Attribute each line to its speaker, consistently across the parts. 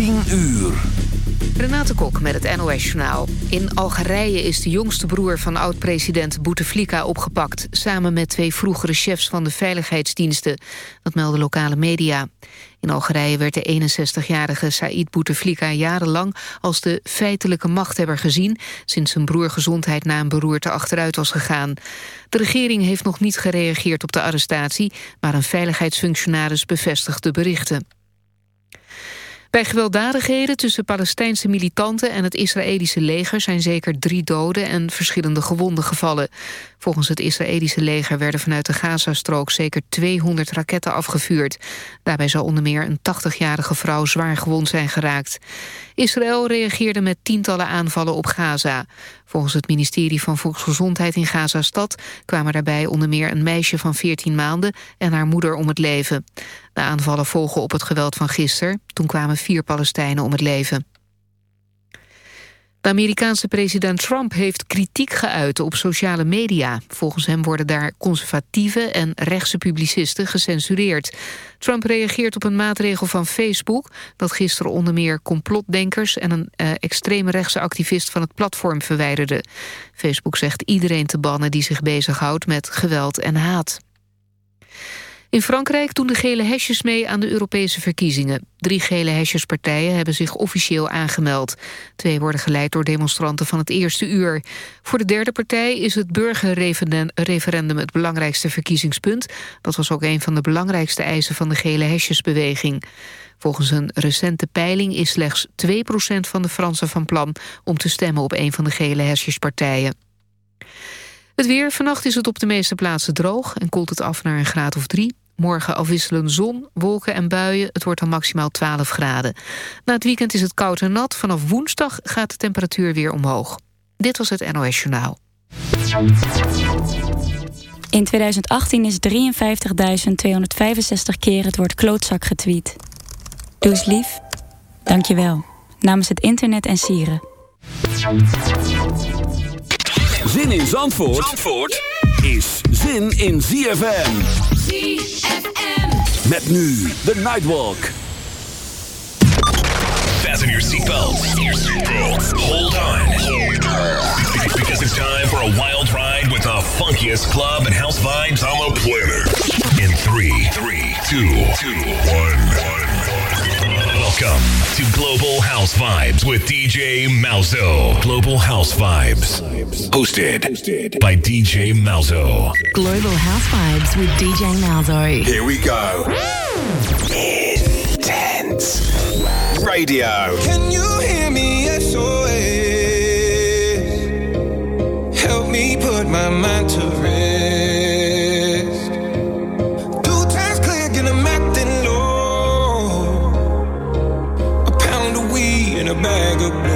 Speaker 1: 10 uur.
Speaker 2: Renate Kok met het NOS Journaal. In Algerije is de jongste broer van oud-president Bouteflika opgepakt... samen met twee vroegere chefs van de veiligheidsdiensten. Dat melden lokale media. In Algerije werd de 61-jarige Said Bouteflika jarenlang... als de feitelijke machthebber gezien... sinds zijn broer gezondheid na een beroerte achteruit was gegaan. De regering heeft nog niet gereageerd op de arrestatie... maar een veiligheidsfunctionaris bevestigt de berichten. Bij gewelddadigheden tussen Palestijnse militanten en het Israëlische leger zijn zeker drie doden en verschillende gewonden gevallen. Volgens het Israëlische leger werden vanuit de Gazastrook zeker 200 raketten afgevuurd. Daarbij zou onder meer een 80-jarige vrouw zwaar gewond zijn geraakt. Israël reageerde met tientallen aanvallen op Gaza. Volgens het ministerie van Volksgezondheid in Gaza-stad... kwamen daarbij onder meer een meisje van 14 maanden en haar moeder om het leven. De aanvallen volgen op het geweld van gisteren. Toen kwamen vier Palestijnen om het leven. De Amerikaanse president Trump heeft kritiek geuit op sociale media. Volgens hem worden daar conservatieve en rechtse publicisten gecensureerd. Trump reageert op een maatregel van Facebook... dat gisteren onder meer complotdenkers... en een uh, extreme rechtse activist van het platform verwijderde. Facebook zegt iedereen te bannen die zich bezighoudt met geweld en haat. In Frankrijk doen de gele hesjes mee aan de Europese verkiezingen. Drie gele hesjespartijen hebben zich officieel aangemeld. Twee worden geleid door demonstranten van het eerste uur. Voor de derde partij is het burgerreferendum het belangrijkste verkiezingspunt. Dat was ook een van de belangrijkste eisen van de gele hesjesbeweging. Volgens een recente peiling is slechts 2% van de Fransen van plan... om te stemmen op een van de gele hesjespartijen. Het weer. Vannacht is het op de meeste plaatsen droog... en koelt het af naar een graad of drie. Morgen afwisselen zon, wolken en buien. Het wordt dan maximaal 12 graden. Na het weekend is het koud en nat. Vanaf woensdag gaat de temperatuur weer omhoog. Dit was het NOS Journaal.
Speaker 3: In 2018 is 53.265 keer het woord klootzak getweet. Doe eens lief. Dank je wel. Namens het internet en sieren.
Speaker 1: Zin in Zandvoort, Zandvoort is zin in ZFM.
Speaker 4: ZFM.
Speaker 1: Met nu de Nightwalk.
Speaker 5: Fasten your seatbelts. Hold on. Because it's time for a wild ride with the funkiest club and house vibes on the planet. In three, three, two, two, one, one. Welcome to Global House Vibes with DJ Malzo. Global House Vibes. Hosted, by DJ Malzo.
Speaker 6: Global House Vibes with DJ Malzo.
Speaker 7: Here we go. Intense radio.
Speaker 8: Can you hear me? SOS. Help me put my mind to rest. Bag of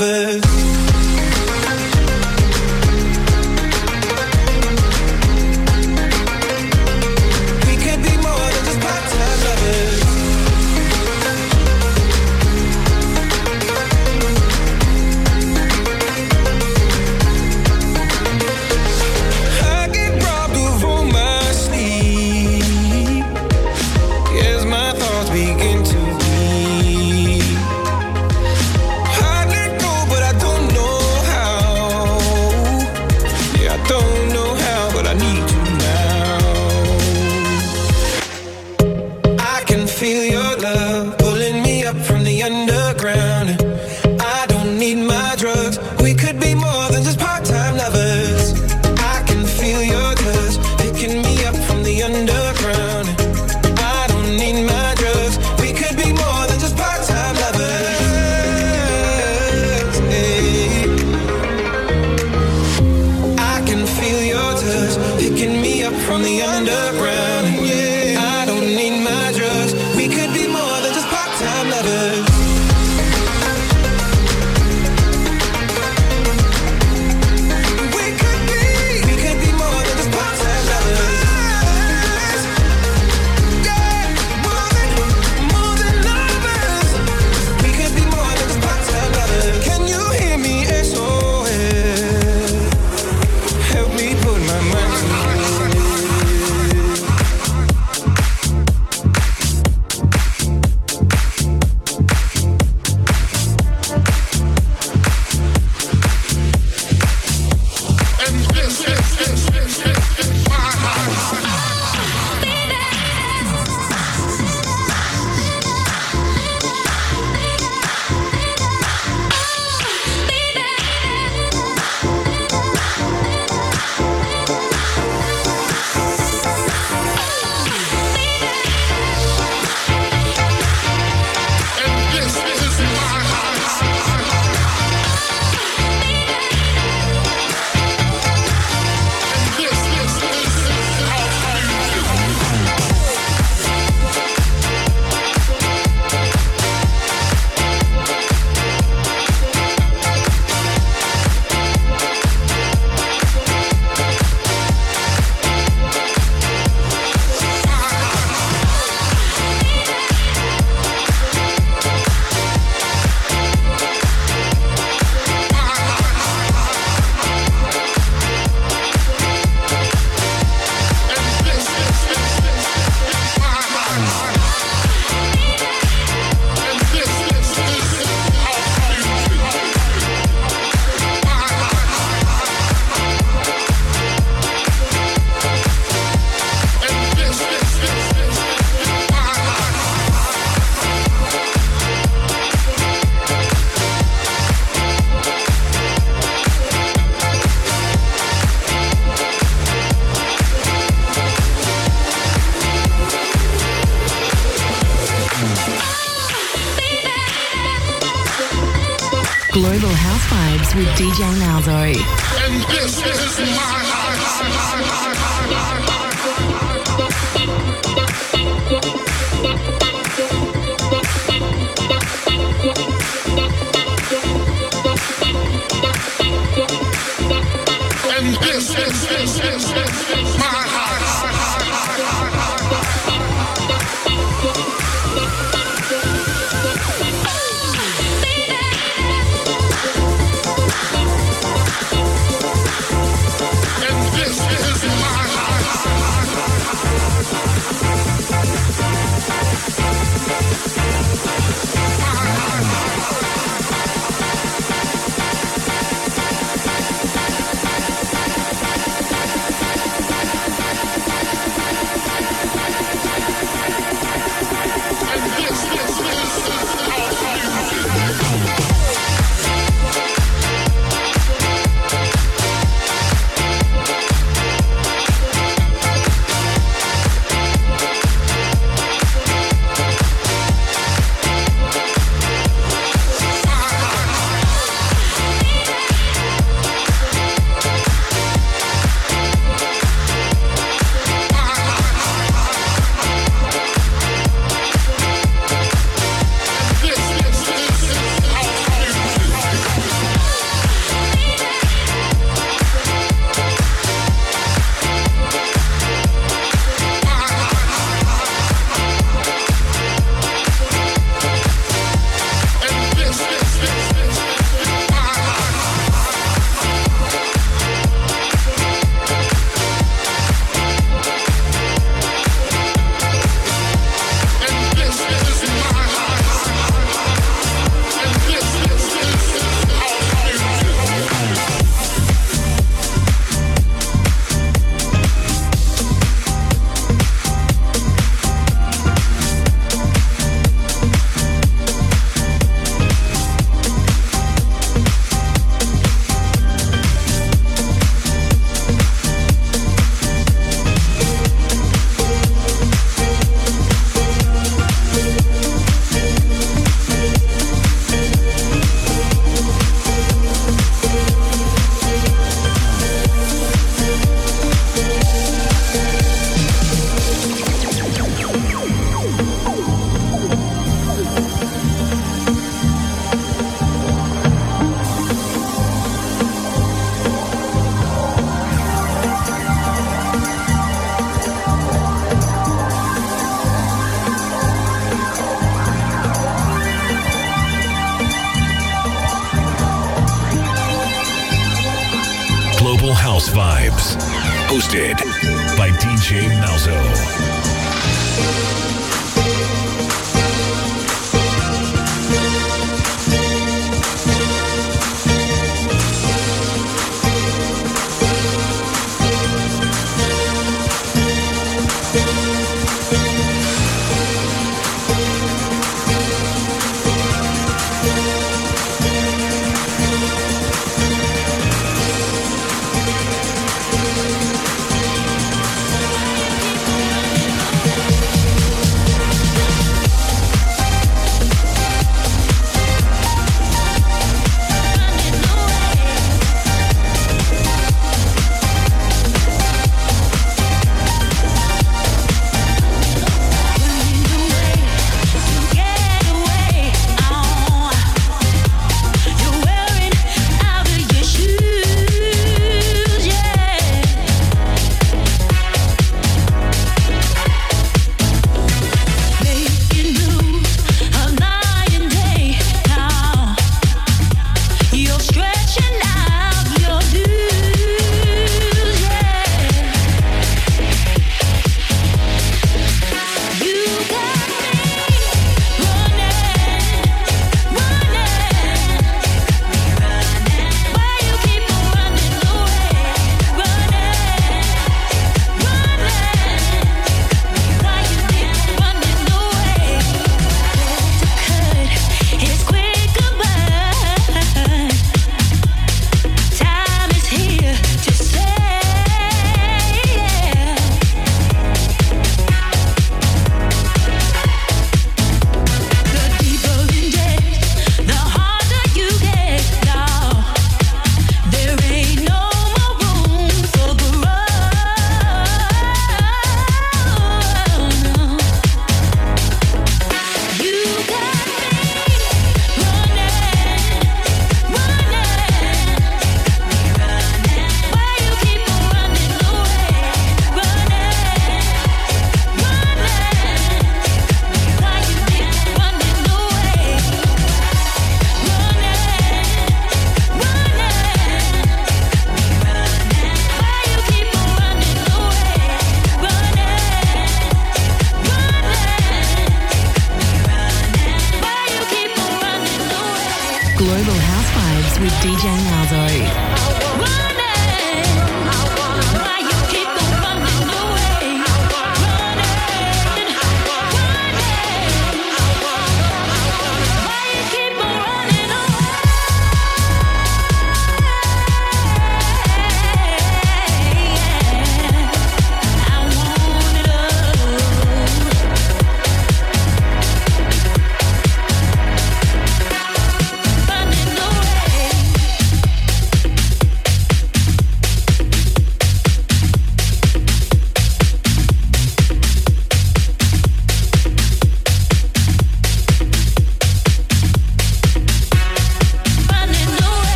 Speaker 8: lovers.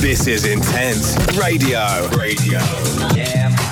Speaker 7: This is Intense Radio. Radio. Yeah.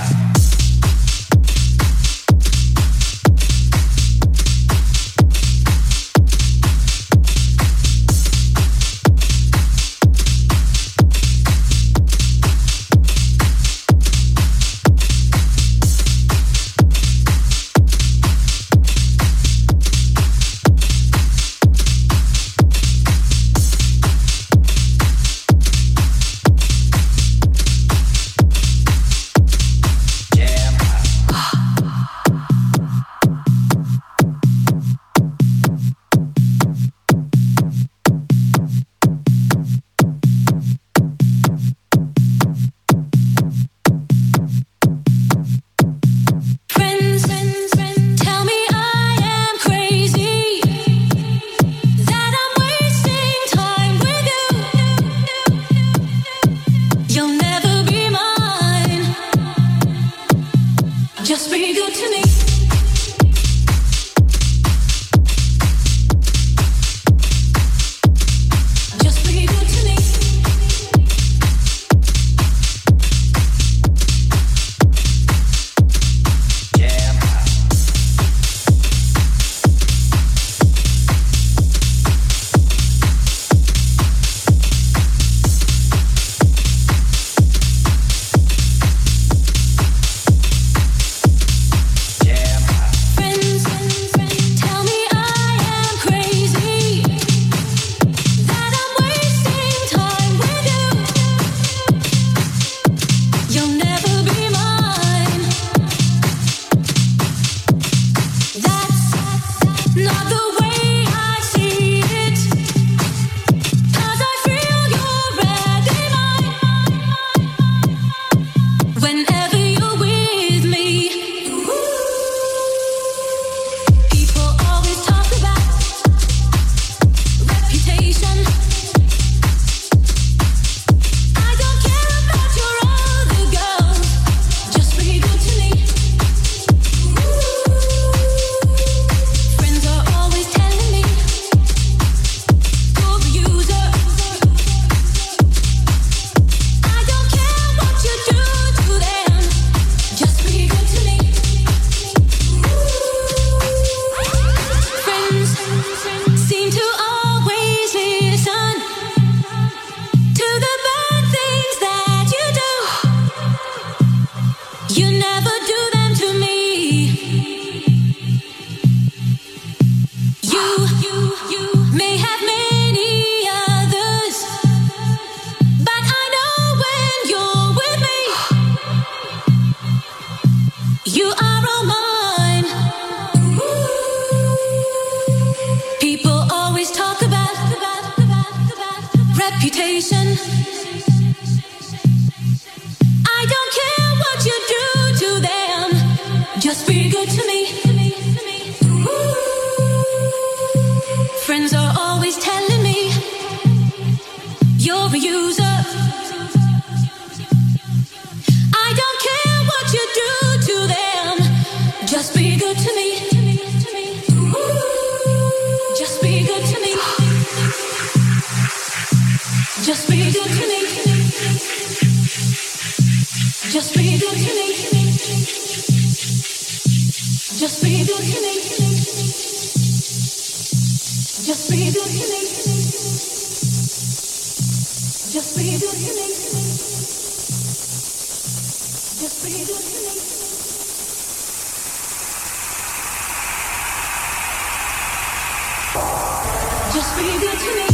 Speaker 4: Just be good to me.